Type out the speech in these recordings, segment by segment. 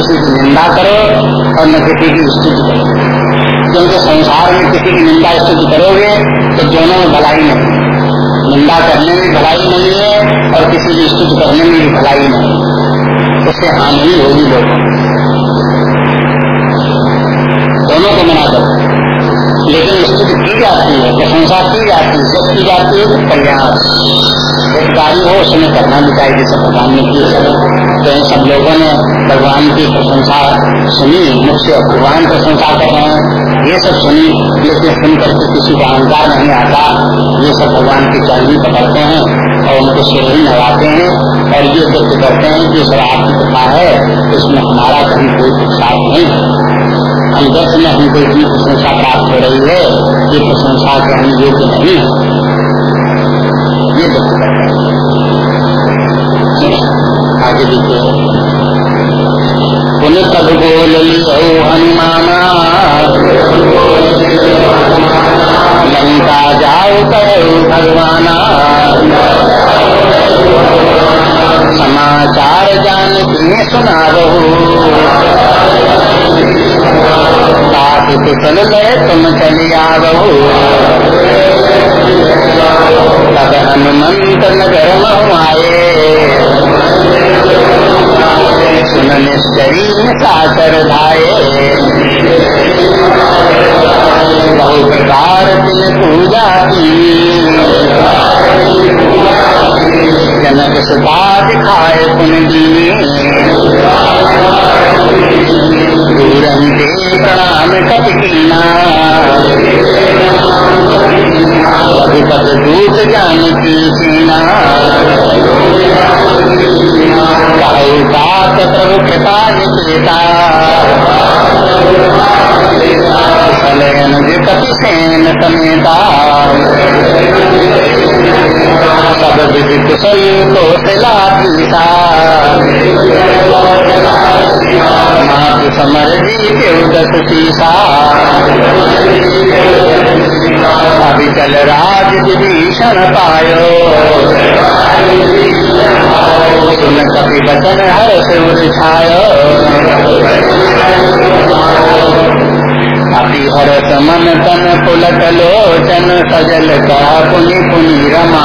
किसी की निंदा करो और न किसी की स्तुति करो। क्योंकि संसार में किसी की निंदा स्तुति करोगे तो दोनों में भलाई नहीं निंदा करने में भलाई नहीं है और किसी की स्तुति करने में भी भलाई नहीं है। उससे हानि होगी लोगों दोनों को मना करो। लेकिन स्तुति की जाती है प्रशंसा की जाती है, जब की जाती है तो कल्याण। हितकारी हो, उसमें करना भी चाहिए जैसे भगवान ने की सब तो इन सब लोगों ने भगवान की प्रशंसा सुनी, मुझसे भगवान प्रशंसा कर रहे हैं। ये सब सुनी, लेकिन सुनकर के किसी का अहंकार नहीं आता। ये सब भगवान की चरणी पकड़ते हैं और उनको ही नवाते हैं। और ये व्यक्त करते हैं कि सर आपकी कृपा है, इसमें हमारा कहीं अंदर में हमको इतनी प्रशंसा प्राप्त हो रही है, ये प्रशंसा के हम योग्य नहीं ये आगे देखिए पुनः तब बोल हनुमाना। लंका जाओ करो भगवाना। समाचार जान तुम्हें सुना रहो कुशल ले तुम चली आओ तब हनुमंत नगर आए। सुन निश्चरी साकर धाये बहु प्रकार पूजा की। सुधा दिखाए पुन दूरंते प्रणाम कपीना पद दूत जान की सीना। बात प्रभु कृपा निकेता कपि सेन समेता सब विधि कुशल को सिला मात समर जी के उदत सीसा। अभी चल राज विभीषण पायो। सुन कपि बचन हर से छायो। हर समन तन पुलक लोचन सजल का पुनि पुनि रमा।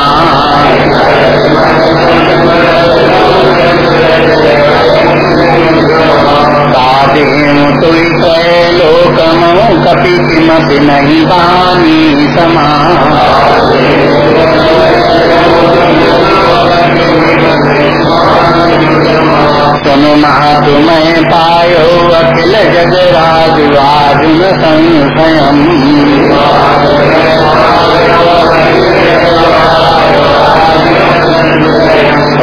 तुई लोकमो, कपि किमपि नहीं बानी समा। सुनो महातुमय पायो अखिल जग न संशयम।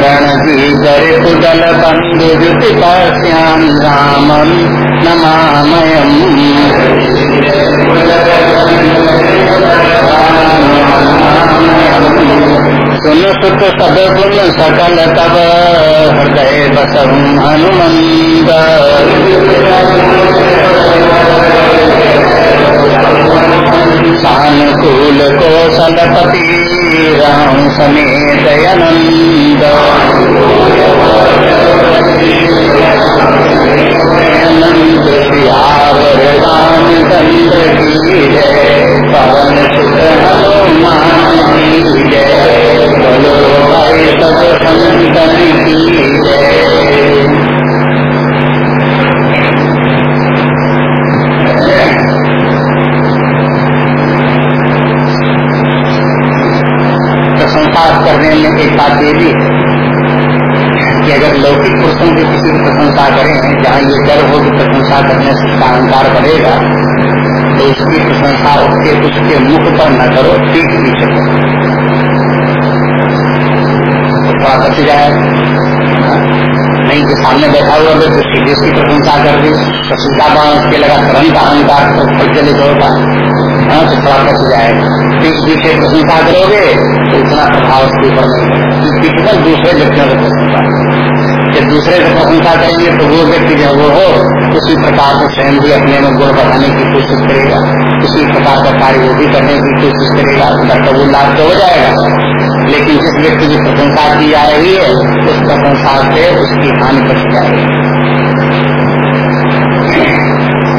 रणजी कर कुदल बंधु श्याम रामम नमामयम सब गुण सकल तब हृदय बसम हनुमंद सानुकूल कौशलपति राम समेत अनंद आनंद सियावर रामचंद्र की जय पवन उसके मुख पर न करो पीठ पीछे करो। तो थोड़ा बच जाए नहीं कि सामने बैठा हुआ तो सीधे उसकी प्रशंसा कर दी तो सीधा बाण उसके लगा तुरंत अहंकार तो प्रज्वलित होगा हाँ तो थोड़ा बच जाएगा पीठ पीछे प्रशंसा करोगे तो इतना प्रभाव उसके ऊपर नहीं पर दूसरे व्यक्तियों को प्रशंसा जब दूसरे को प्रशंसा करेंगे तो वो व्यक्ति जो वो हो, उसी प्रकार से स्वयं भी अपने में गुण बढ़ाने की कोशिश करेगा। उसी प्रकार का कार्य वो भी करने की कोशिश करेगा उनका कबूल लाभ तो हो जाएगा। लेकिन जिस व्यक्ति की प्रशंसा की जा रही है, उस प्रशंसा से उसकी हानि बच जाएगी।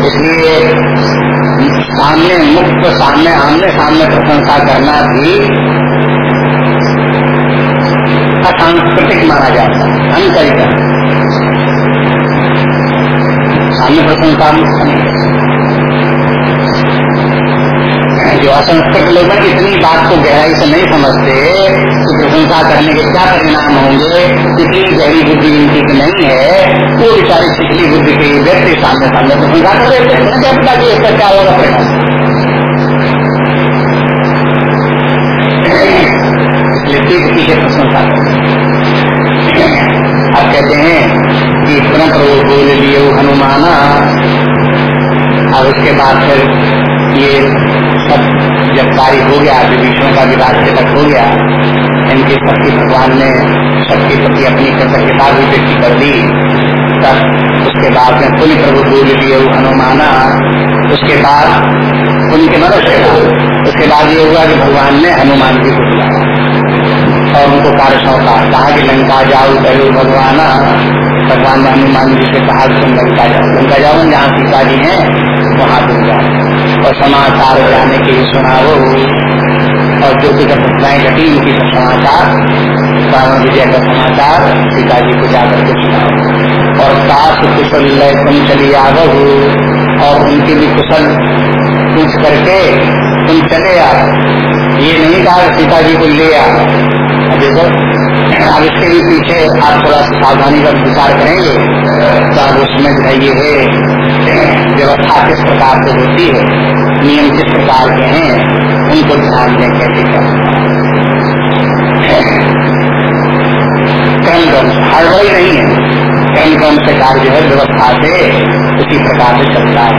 इसलिए सामने मुक्त, सामने आमने सामने प्रशंसा करना भी असांस्कृतिक माना जाता है। अनकरिता सामने प्रशंसा जो असंस्कृत लोग हैं, इतनी बात को गहराई से नहीं समझते कि प्रशंसा करने के क्या परिणाम होंगे? इतनी गहरी बुद्धि इनकी नहीं है। वो बेचारी छिछली बुद्धि के व्यक्ति सामने सामने प्रशंसा कर देते हैं क्या इसका क्या होगा परिणाम। इसलिए प्रशंसा। अब कहते हैं कि पुनः प्रभु बोल लिए हनुमाना। अब उसके बाद फिर ये सब जब कार्य हो गया विभीषण का विवाह तक हो गया, इनके सबके भगवान ने सबके प्रति अपनी कृतज्ञता भी व्यक्त कर दी। तब उसके बाद में पुण्य प्रभु बोल लिए हनुमाना। उसके बाद उनके मनुष्य उसके बाद ये हुआ कि भगवान ने हनुमान जी को बुलाया। और उनको कार्य सौंपा। कहा कि लंका जाओ करो भगवाना भगवान ने हनुमान जी से कहा कि तुम लंका जाओ। लंका जाओ, जहाँ सीता जी है, वहाँ तुम जाओ। और समाचार जाने के लिए सुनाओ। और जो कुछ घटनाएँ घटी, उनकी सब समाचार रावण विजय का समाचार सीता जी को जाकर के सुनाओ। और दास कुशल तुम चली आवो, और उनकी भी कुशल पूछ करके, तुम चले आओ। ये नहीं कहा सीता जी को ले आओ। देखो अब इसके भी पीछे आप थोड़ा सावधानी का विचार करेंगे। तो अब उसमें जो है ये है, व्यवस्था किस प्रकार से होती है, नियम किस प्रकार के हैं, उनको ध्यान दें, कैसे क्रम हड़बड़ी नहीं है। क्रम कौन से कार्य जो है व्यवस्था से उसी प्रकार से चलता है।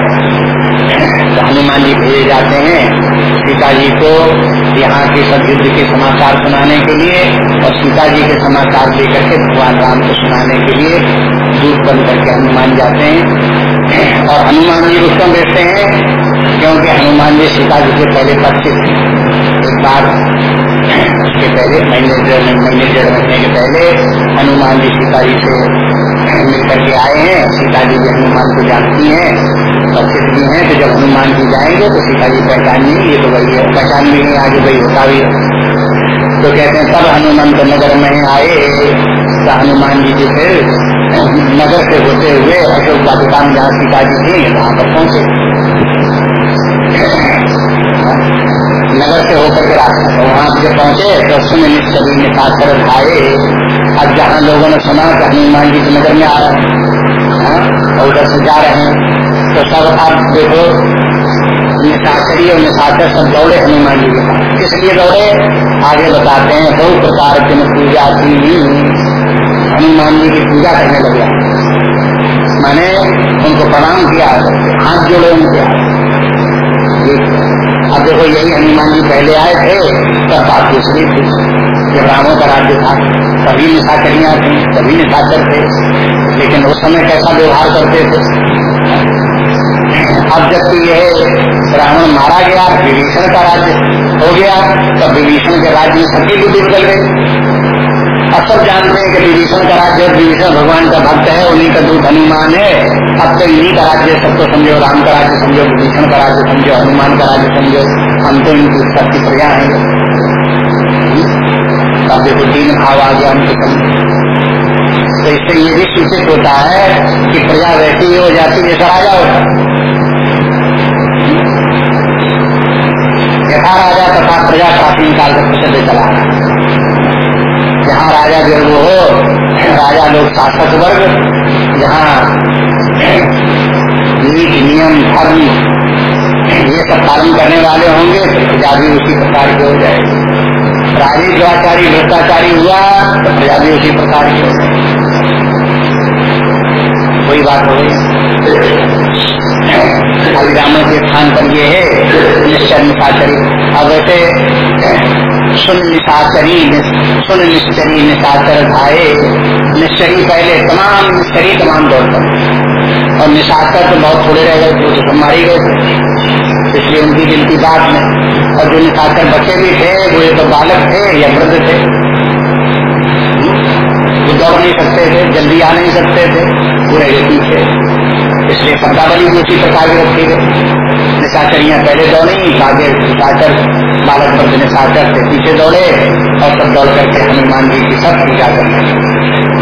तो हनुमान जी भेजे जाते हैं। सीता जी को यहाँ के सब युद्ध के समाचार सुनाने के लिए और सीता जी के समाचार लेकर के भगवान राम को सुनाने के लिए दूध बन करके हनुमान जाते हैं। और हनुमान जी रुस्तम बैठते हैं, क्योंकि हनुमान जी सीता जी के पहले परिचित एक बार उसके पहले डेढ़ महीने डेढ़ महीने के पहले, हनुमान जी सीता जी से मिल करके आए हैं। सीता जी भी हनुमान को जानती हैं, परिचित भी हैं। तो जब हनुमान जी जाएँगे तो सीता जी पहचान नहीं ये तो वही है। पहचान भी नहीं आगे वही होता भी तो कहते हैं तब हनुमंत नगर में आए। तो हनुमान जी जी फिर, नगर से होते हुए अशोक वाटिका जहाँ सीता जी थी, वहाँ पर पहुँचे। नगर से होकर पहुँचे तो सुन सभी निशाकर भाई अब जहाँ लोगों ने सुना कि हनुमान जी के नगर में आ रहे हैं हाँ, और उधर से जा रहे हैं तो सब अब देखो निशाचरी और निशाचर सब दौड़े हनुमान जी के पास। दौड़े आगे बताते हैं बहुत प्रकार की पूजा की। हनुमान जी की पूजा करने लगे। मैंने उनको प्रणाम किया हाथ जोड़े उनके अब देखो, यही हनुमान जी पहले आए थे, तब बात दूसरी थी। जब रामों का राज्य था सभी निशाचरियाँ थी सभी निशा करते लेकिन उस समय कैसा व्यवहार करते थे? अब जब यह रावण मारा गया, विभीषण का राज्य हो गया, तब विभीषण के राज्य में सभी बुद्धि चल गई। अब सब जानते हैं कि विभीषण का राज्य विभीषण भगवान का भक्त है, उन्हीं का दूत हनुमान है। अब तो इन्हीं का राज्य सबको समझो, राम का राज्य समझो, विभीषण का राज्य समझो, हनुमान का राज्य समझो। हम तो इनकी सबकी प्रजा है। अब देखो तीन भाव आ गया उनके तो इससे ये भी सूचित होता है कि प्रजा वैसी ही जाती जैसा राजा होता यथा राजा तथा प्रजा प्राचीन काल का प्रसिद्ध चला है। जहाँ राजा जो वो हो, राजा लोग शासक वर्ग, जहाँ नीति, नियम, धर्म, ये सब पालन करने वाले होंगे तो प्रजा भी उसी प्रकार की हो जाएगी। राजनीतिवाचारी भ्रष्टाचारी हुआ तो प्रजा भी उसी प्रकार की हो जाएगी। कोई बात हो गई अभिरामन के स्थान पर ये है निश्चय निशाचरी अब वैसे, सुन निशाचरी सुन निश्चरी निशाचर भाए निश्चरी पहले तमाम निश्चरी तमाम दौड़ पर। और निशाचर तो बहुत थोड़े रह गए तो सब मारी गए इसलिए उनकी गिनती बात में, और जो निशाचर बचे भी थे, वो ये तो बालक थे या वृद्ध थे। वो दौड़ नहीं सकते थे, जल्दी आ नहीं सकते थे पूरे पीछे। इसलिए शब्दावली भी उसी प्रकार की रखी गई। निशाचरियाँ पहले दौड़ी, आगे निशाचर बालक पर निशाचर से पीछे दौड़े और सब दौड़ करके हनुमान जी की सब पूजा करने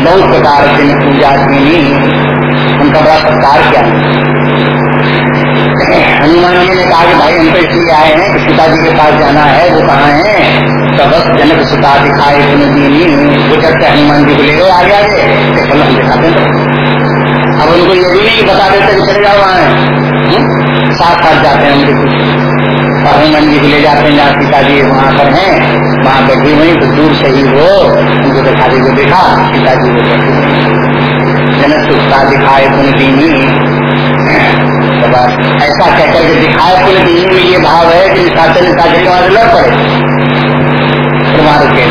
बहुत प्रकार से पूजा की उनका बड़ा सत्कार किया। हनुमान जी ने कहा कि भाई, हम तो इसलिए आए हैं कि सीता जी के पास जाना है, वो कहाँ है? तो बस जनक सीता दिखाए दीनी वो चलते हनुमान जी को ले गए आगे आगे। हम दिखाते अब उनको ये भी नहीं बता देते कि चले जाओ वहाँ हम्म? साथ साथ जाते हैं उनके और हनुमान जी को ले जाते हैं, जहाँ सीता जी वहाँ पर हैं। वहाँ बैठी हुई तो दूर से ही वो उनको दिखा दी को देखा। सीता जी को जनक सुखता दिखाए तुम दीनी ऐसा कहकर के दिखाए पुल दीन में ये भाव है कि निशाचर निशाचर के लड़ पड़े। के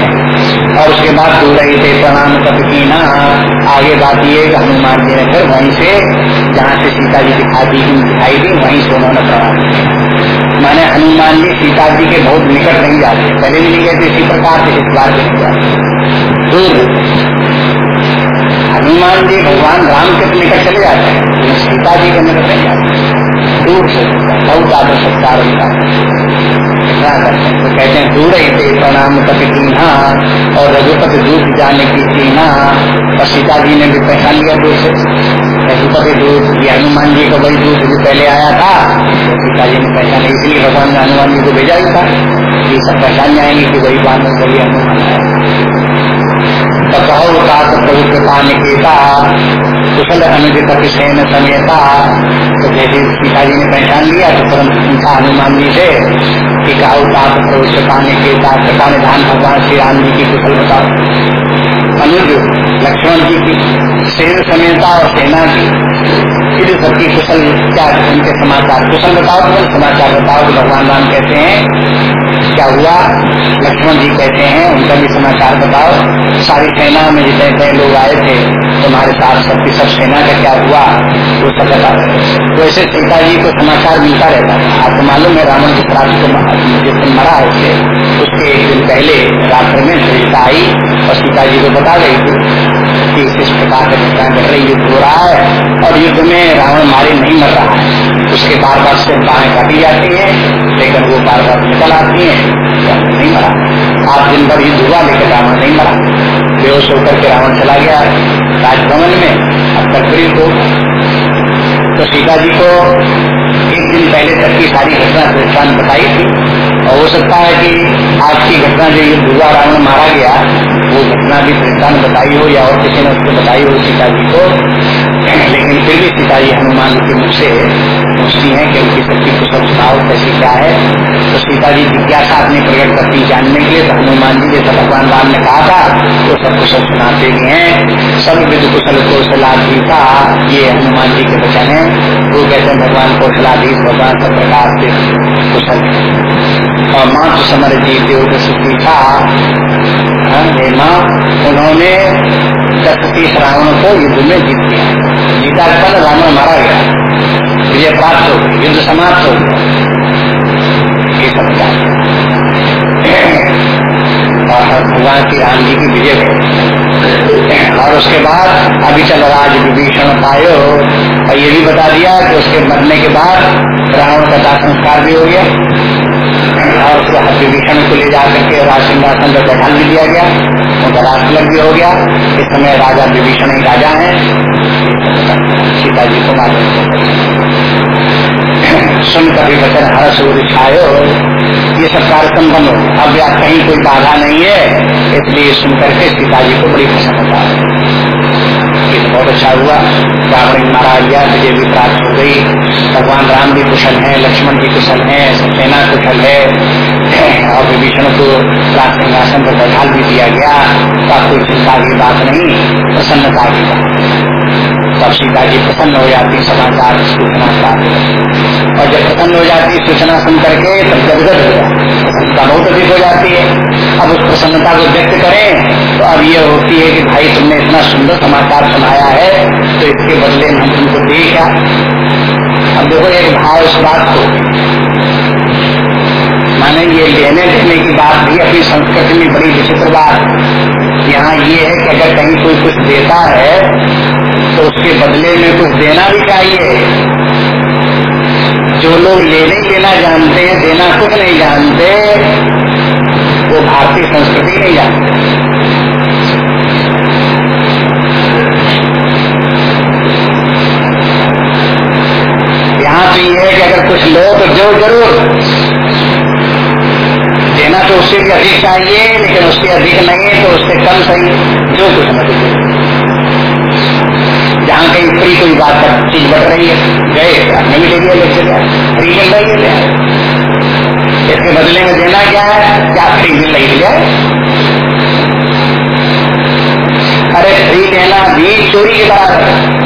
और उसके बाद दूर रही थे, प्रणाम की ना। आगे बात ये हनुमान जी ने फिर वहीं से, जहाँ से सीता जी दिखा दी दिखाई दी वहीं से उन्होंने प्रणाम किया। मैंने हनुमान जी सीता जी के बहुत निकट नहीं जाते। पहले भी नहीं कहते इसी प्रकार से इस बार नहीं जाते। हनुमान जी भगवान राम के निकट चले जाते हैं सीता जी के निकट नहीं जाते। दूर से, बहुत ज़्यादा सत्कार तो कहते हैं, दूर ही थे प्रणाम पति चिन्हा और रघुपति दूध जाने की चिन्हा और सीता जी ने भी पहचान लिया दूर रघुपति दूध ये हनुमान जी का वही दूध भी पहले आया था। तो सीता जी ने पहचान इसलिए भगवान ने हनुमान जी को भेजा ही था। ये सब पहचान जाएँगे कि वही बात वही हनुमान है प्रभु कृपा निकेता कुशल अनुज कपिसेन समेता तो जैसे सीता जी ने पहचान लिया तो तुरंत पूछा हनुमान जी से कि काउ तात प्रभु कृपा निकेता कृपा निधान भगवान श्री राम जी की कुशल बताओ अनुज, लक्ष्मण जी की सेन समेता और सेना की फिर सबकी कुशल क्या उनके समाचार। कुशल बताओ, कुशल समाचार बताओ तो भगवान राम कहते हैं, क्या हुआ? लक्ष्मण जी कहते हैं, उनका भी समाचार बताओ। सारी सेना में जितने कई लोग आए थे, तुम्हारे साथ सबकी सब सेना का क्या हुआ? वो सब बता तो ऐसे सीता जी को समाचार मिलता रहता था आपको मालूम है, रावण के को जिस दिन मरा उसे उसके एक दिन पहले रात्र में सीता आई, और सीता जी को बता गई कि इस प्रकार का घटना घट रही युद्ध हो रहा है, और युद्ध में रावण मारे नहीं मर रहा है। उसके बार बार से बाहें काटी जाती है, लेकिन वो बार बार निकल आती है नहीं मरा। आप दिन भर युद्ध हुआ, लेकिन रावण नहीं मरा। बेहोश होकर के रावण चला गया राजभवन में, अब तक को तो सीता जी को एक दिन पहले तक की सारी घटना बताई थी। और हो सकता है कि आज की घटना जो ये दुर्गा रावण मारा गया, वो घटना भी दृष्टान बताई हो या और किसी ने उसको बताई हो सीता जी को लेकिन फिर भी सीता जी हनुमान के मुख से पूछती है कि उनकी शक्ति को सब कैसी क्या है? तो सीता जी जिज्ञासा अपनी प्रकट करती जानने के लिए तो हनुमान जी जैसा भगवान राम ने कहा था, वो सब कुशल सुनाते भी हैं। सब विद कुशल कौशलाधीश था ये हनुमान जी के वचन है। वो कहते हैं, भगवान कौशलाधीश, भगवान सब प्रकार से कुशल और माँ तो समर जीते सुखी था माँ, उन्होंने दस तीस रावण को युद्ध में जीत दिया जीता कल रावण मारा गया। विजय प्राप्त हो गई युद्ध समाप्त हो गया। और भगवान श्री राम जी की विजय हो और उसके बाद अभी चल राज विभीषण पायो और ये भी बता दिया कि उसके मरने के बाद रावण का दाह संस्कार भी हो गया। और फिर विभीषण को ले जा करके राज सिंहासन पर बैठा भी दिया गया, उनका राष्ट्रलग भी हो गया। इस समय राजा विभीषण ही राजा है। सीता जी को मालूम सुन कभी वचन हर सूर्य ये सब कार्यक्रम बनो अब या कहीं कोई बाधा नहीं है। इसलिए सुन करके सीता जी को बड़ी प्रसन्नता है। बहुत अच्छा हुआ। रावण मारा गया विजय भी प्राप्त हो गई। भगवान राम भी कुशल है, लक्ष्मण भी कुशल है सेना कुशल है। और विभीषण को राज सिंहासन पर बैठा भी दिया गया। तो कोई चिंता की बात नहीं, प्रसन्नता की बात। तब सीता जी प्रसन्न हो जाती समाचार सूचना प्राप्त और जब प्रसन्न हो जाती सूचना सुन करके तब गदगद हो जाती बहुत अधिक हो जाती है। अब उस प्रसन्नता को व्यक्त करें तो अब ये होती है कि भाई तुमने इतना सुंदर समाचार सुनाया है तो इसके बदले में हम तुमको दे क्या? अब देखो, एक भाव इस बात को। माने ये लेने देने की बात भी अपनी संस्कृति में बड़ी विचित्र बात यहाँ ये है कि अगर कहीं कोई कुछ देता है तो उसके बदले में कुछ देना भी चाहिए। जो लोग लेने लेना जानते हैं, देना कुछ नहीं जानते, वो भारतीय संस्कृति नहीं जानते। यहाँ तो ये है कि अगर कुछ लो तो जो ज़रूर देना तो उससे भी अधिक चाहिए, लेकिन उससे अधिक नहीं है तो उससे कम सही जो कुछ मत जहाँ कहीं फ्री कोई बात पर चीज़ बढ़ रही है, गए भी ले लिया लेके गया फ्री मिल रही है। इसके बदले में देना क्या है, क्या फ्री मिल रही है? अरे फ्री लेना भी चोरी के बराबर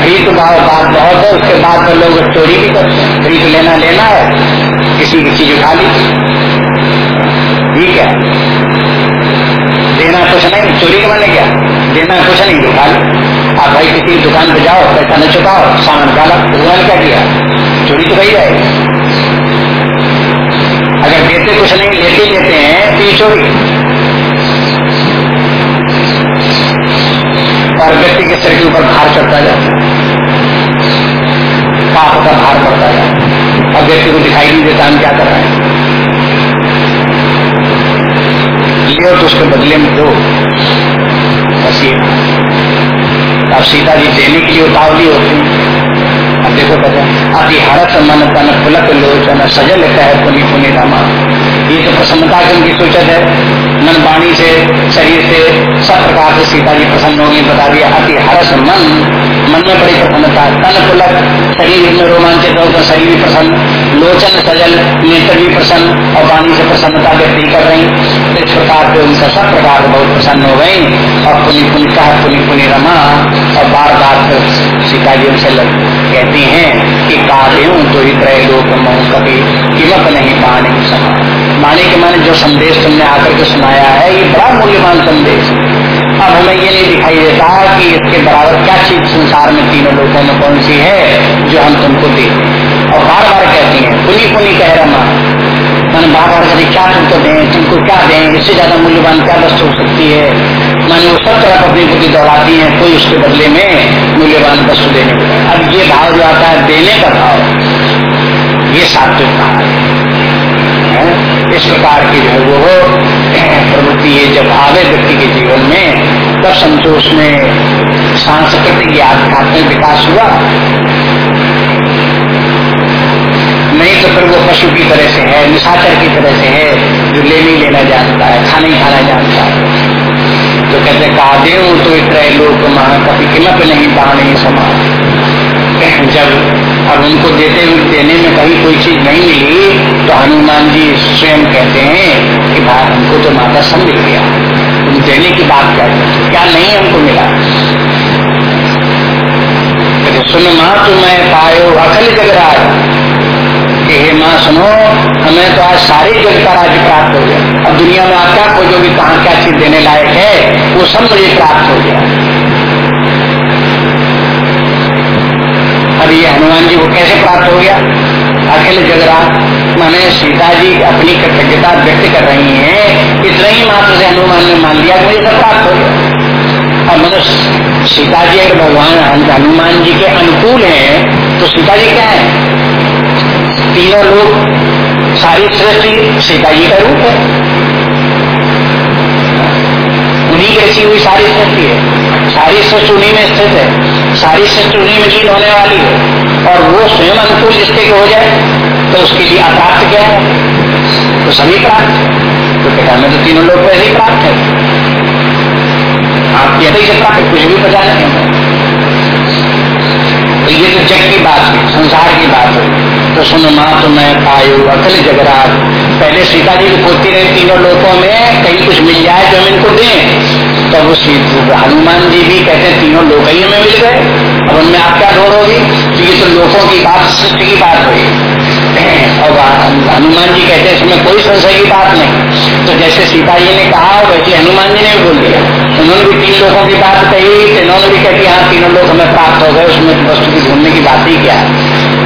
फ्री तो बात बहुत है, उसके बाद तो लोग चोरी भी करते हैं। फ्री तो लेना लेना है। किसी की चीज़ उठा ली। ठीक है। देना कुछ नहीं, चोरी के मैंने क्या? देना कुछ नहीं ली आप भाई किसी दुकान पे जाओ, पैसा न चुकाओ, सामान डाला उन्होंने क्या किया? चोरी तो वही जाएगी अगर देते कुछ नहीं, लेते लेते हैं तो ये चोरी। और व्यक्ति के सिर के ऊपर भार चढ़ता जाता है पाप का भार पड़ता है अब व्यक्ति को दिखाई नहीं देता, हम क्या कर रहे हैं? लियो तो उसके बदले में दो। बस ये। अब सीता जी देने के लिए उतावली होती देखो अति हरत मन तन पुलक लोचन सजल है पुनि पुनि रामा। ये तो प्रसन्नता की उनकी सोचत है। मन वाणी से, शरीर से, सब प्रकार से सीता जी प्रसन्न होंगे, बता दिया। अति हरस मन मन में बड़ी प्रसन्नता तन पुलक शरीर में रोमांचित होकर शरीर भी प्रसन्न, लोचन सजल, नेत्र भी प्रसन्न, और वाणी से प्रसन्नता व्यक्ति कर रही। इस प्रकार से उनका सब प्रकार बहुत प्रसन्न हो गई। और पुनि पुनि कहा पुनि पुनि रमा। और बार बार सीता जी उनसे कहती कि काव्यों तो ही प्रय लोक कभी किमत नहीं पाने समा माने के माने जो संदेश तुमने आकर के सुनाया है, ये बड़ा मूल्यवान संदेश। अब हमें ये नहीं दिखाई देता कि इसके बराबर क्या चीज़ संसार में तीनों लोगों में कौन सी है जो हम तुमको दे और बार बार कहती है पुनी पुनी कह रहा मैंने बार बार कहती क्या तुमको दें? तुमको क्या दें? इससे ज़्यादा मूल्यवान क्या वस्तु हो सकती है? मैंने वो सब तरफ़ अपनी बुद्धि दौड़ाती है, कोई उसके बदले में मूल्यवान वस्तु देने अब ये भाव जो आता है, देने का भाव, ये सात्विक भाव है। इस प्रकार की जो है वो प्रवृत्ति ये जब आवे व्यक्ति के जीवन में, तब समझो उसमें सांस्कृतिक आध्यात्मिक विकास हुआ। नहीं तो फिर वो पशु की तरह से है, निशाचर की तरह से है, जो ले नहीं लेना जानता है, खाना ही खाना जानता है। तो कहते कहा देव तो इतने लोग कभी कीमत नहीं पाने समान। जब अब उनको देते हुए देने में कहीं कोई चीज़ नहीं मिली तो हनुमान जी स्वयं कहते हैं कि भाई, हमको तो माता सब मिल गया। तुम देने की बात क्या क्या नहीं हमको मिला? सुन माँ तुम्हें पायो अखल जगराज कि हे माँ, सुनो, हमें तो आज सारे जग का राज्य प्राप्त हो गया अब दुनिया में आप क्या खोजोगे कहाँ क्या चीज़ देने लायक है, वो सब मुझे प्राप्त हो गया। अब ये हनुमान जी को कैसे प्राप्त हो गया? अखिल जगरात, मैंने सीता जी अपनी कृतज्ञता व्यक्त कर रही है, इतना ही मात्र से हनुमान ने मान लिया मुझे सब प्राप्त हो गया। और मतलब सीता जी अगर भगवान, हनुमान जी के अनुकूल हैं तो सीता जी क्या है? तीनों लोग सारी सृष्टि सीता जी का रूप है। उन्हीं की रची हुई सारी सृष्टि है। सारी सृष्टि उन्हीं में स्थित है। सारी सृष्टि उन्हीं में लीन होने वाली है। और वो स्वयं अनुकूल जिसके हो जाए तो उसके लिए अप्राप्त क्या है? तो सभी प्राप्त तो कहता में तो तीनों लोग पहले ही प्राप्त है। आप यदि से प्राप्त कुछ भी बचा नहीं तो ये तो जग की बात है, संसार की बात है। तो सुन माँ तो मैं पायु, अकल जगराज। पहले सीता जी की खोती रहे तीनों लोगों में, कहीं कुछ मिल जाए तो हम इनको दें। तो वो हनुमान जी भी कहते हैं, तीनों लोग ही हमें मिल गए। अब उनमें आप क्या ढूंढोगी तो ये तो लोगों की बात, सृष्टि की बात हुई और हनुमान जी कहते हैं, इसमें कोई संशय की बात नहीं। तो जैसे सीता जी ने कहा, वैसे हनुमान जी ने भी बोल दिया। उन्होंने भी तीन लोगों की बात कही। तो इन्होंने भी कही हाँ तीनों लोग हमें प्राप्त हो गए। उसमें वस्तु की ढूँढने की बात ही क्या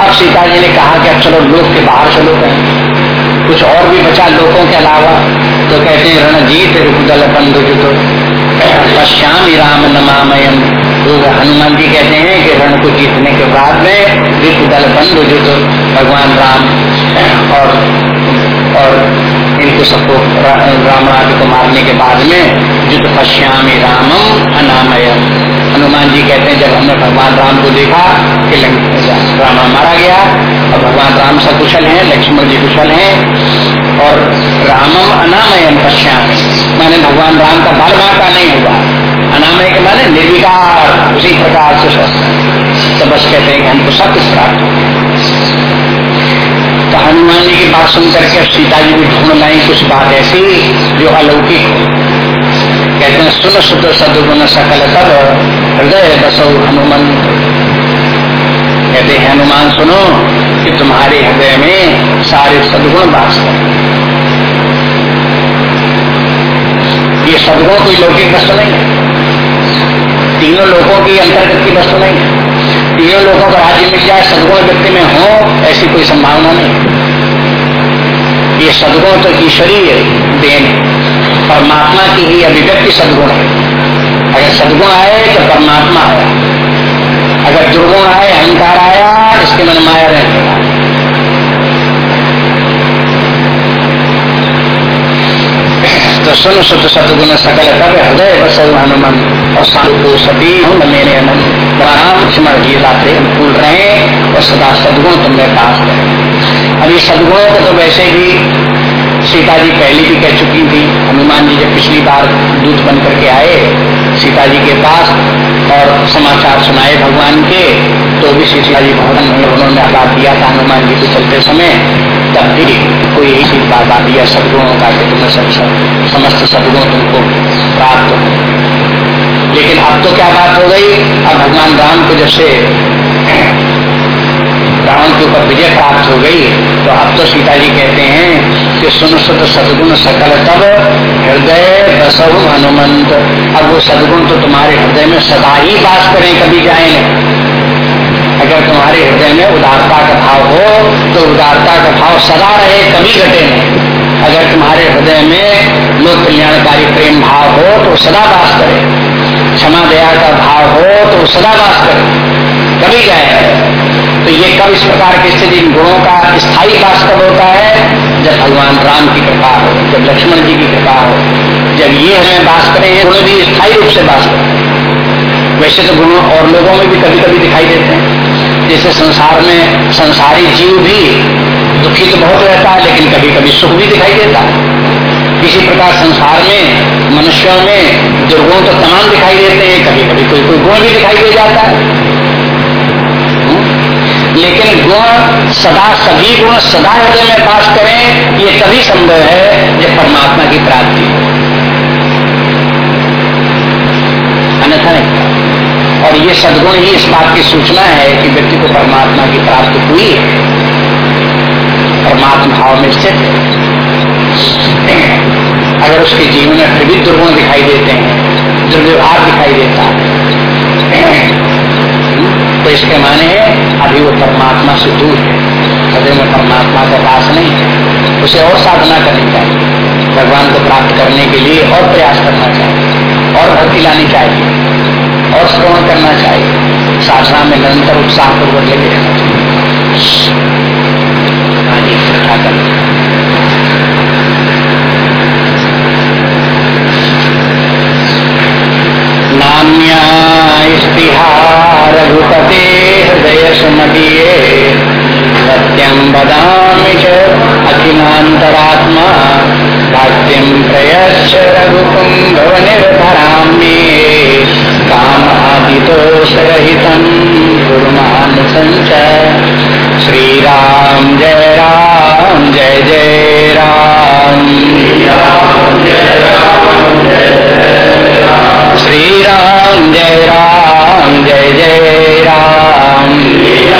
अब सीता जी ने कहा कि अब चलो लोग के बाहर चलो कहीं। कुछ और भी बचा लोगों के अलावा। तो कहते हैं, रणजीत रुदल बंधु तो पश्यामी राम नमामयम। तो हनुमान जी कहते हैं कि रण को जीतने के बाद में युद्ध दल बंद हो जो तो भगवान राम और और इनको सबको राम आदि को मारने के बाद में युद्ध पश्यामी रामम अनामयम। हनुमान जी कहते हैं, जब हमने भगवान राम को देखा कि राम मारा गया और भगवान राम सकुशल हैं, लक्ष्मण जी कुशल हैं, और रामम अनामयम पश्यामी। माने भगवान राम का बल का नहीं हुआ। अनामय के माने निर्विकार, उसी प्रकार से तो बस कहते हैं कि हमको सब कुछ प्राप्त हो तो हनुमान जी की बात सुन करके अब सीता जी भी ढूंढ लाई कुछ बात ऐसी जो अलौकिक हो। कहते हैं, सुन सुत सदगुण सकल तब हृदय बसो हनुमान। कहते हैं, हनुमान, सुनो कि तुम्हारे हृदय में सारे सदगुण वास कर ये सदगुण कोई लौकिक वस्तु नहीं है। तीनों लोगों की अंतर्गत की वस्तु नहीं है। तीनों लोगों का राज्य मिल जाए, सदगुण व्यक्ति में हो, ऐसी कोई संभावना नहीं ये सदगुण तो ईश्वरीय देन परमात्मा की ही अभिव्यक्ति सदगुण है। अगर सदगुण आए तो परमात्मा आया अगर दुर्गुण आए, अहंकार आया, इसके मन माया रहेगा तो सुन सुत सतगुण सकल कर हृदय बस हनुमान, और शांत सती हूँ मेरे राम लक्ष्मण जी लाते फूल रहे, और सदा सदगुण तुम्हें पास है अब ये सदगुणों को तो वैसे भी सीता जी पहले भी कह चुकी थी, हनुमान जी जब पिछली बार दूध बन करके आए सीता जी के पास और समाचार सुनाए भगवान के तो भी सीता जी भवन में उन्होंने आगाह दिया था हनुमान जी को चलते समय। तब भी कोई चीज़ बात आ दिया, सदगुणों का कि तुम्हें सब समस्त सदगुण तुमको प्राप्त हो। लेकिन अब तो क्या बात हो गई? अब भगवान राम को जैसे रावण के ऊपर विजय प्राप्त हो गई तो अब तो सीता जी कहते हैं कि सुन सुत सदगुण सकल तब हृदय बसहु हनुमंत। अब वो सदगुण तो तुम्हारे हृदय में सदा ही बात करें, कभी जाए अगर तुम्हारे हृदय में उदारता का भाव हो तो उदारता का भाव सदा रहे, कभी घटे नहीं। अगर तुम्हारे हृदय में लोक कल्याणकारी प्रेम भाव हो तो सदा वास करे। क्षमा दया का भाव हो तो सदा वास करे। कभी जाए तो ये कब इस प्रकार की स्थिति गुणों का स्थायी वास कब होता है? जब भगवान राम की कृपा हो, जब लक्ष्मण जी की कृपा हो, जब ये हमें बास करें गुण भी स्थायी रूप से बास करें वैसे तो गुणों और लोगों में भी कभी कभी दिखाई देते हैं। जैसे संसार में संसारी जीव भी दुखी तो बहुत रहता है, लेकिन कभी कभी सुख भी दिखाई देता है। इसी प्रकार संसार में, मनुष्यों में दुर्गुण तो तमाम दिखाई देते हैं कभी कभी कोई कोई गुण भी दिखाई दे जाता है। लेकिन गुण सदा सभी गुण सदा हृदय में पास करें, ये तभी संभव है जब परमात्मा की प्राप्ति हो। अन्यथा नहीं। और ये सदगुण ही इस बात की सूचना है कि व्यक्ति को परमात्मा की प्राप्ति हुई है। परमात्मा भाव में स्थित अगर उसके जीवन में फिर भी दुर्गुण दिखाई देते हैं, दुर्व्यवहार दिखाई देता है। तो इसके माने अभी वो परमात्मा से दूर है। हृदय में परमात्मा का पास नहीं है। उसे और साधना करनी चाहिए। भगवान को प्राप्त करने के लिए और प्रयास करना चाहिए। और भक्ति लानी चाहिए। और श्रवण करना चाहिए। साधना में निरंतर उत्साह पूर्वक लगे रहना चाहिए नाम्या रघुपते हृदय सुमदीये सत्यम बदामि च अखिलान्तरात्मा भक्तिं प्रयच्छ रघुकुम्भवनिर्भराम्ये कामादितोषरहितं कुर्मान् सञ्चय श्रीराम जय राम, जय जय राम। श्री राम जय राम, जय जय राम।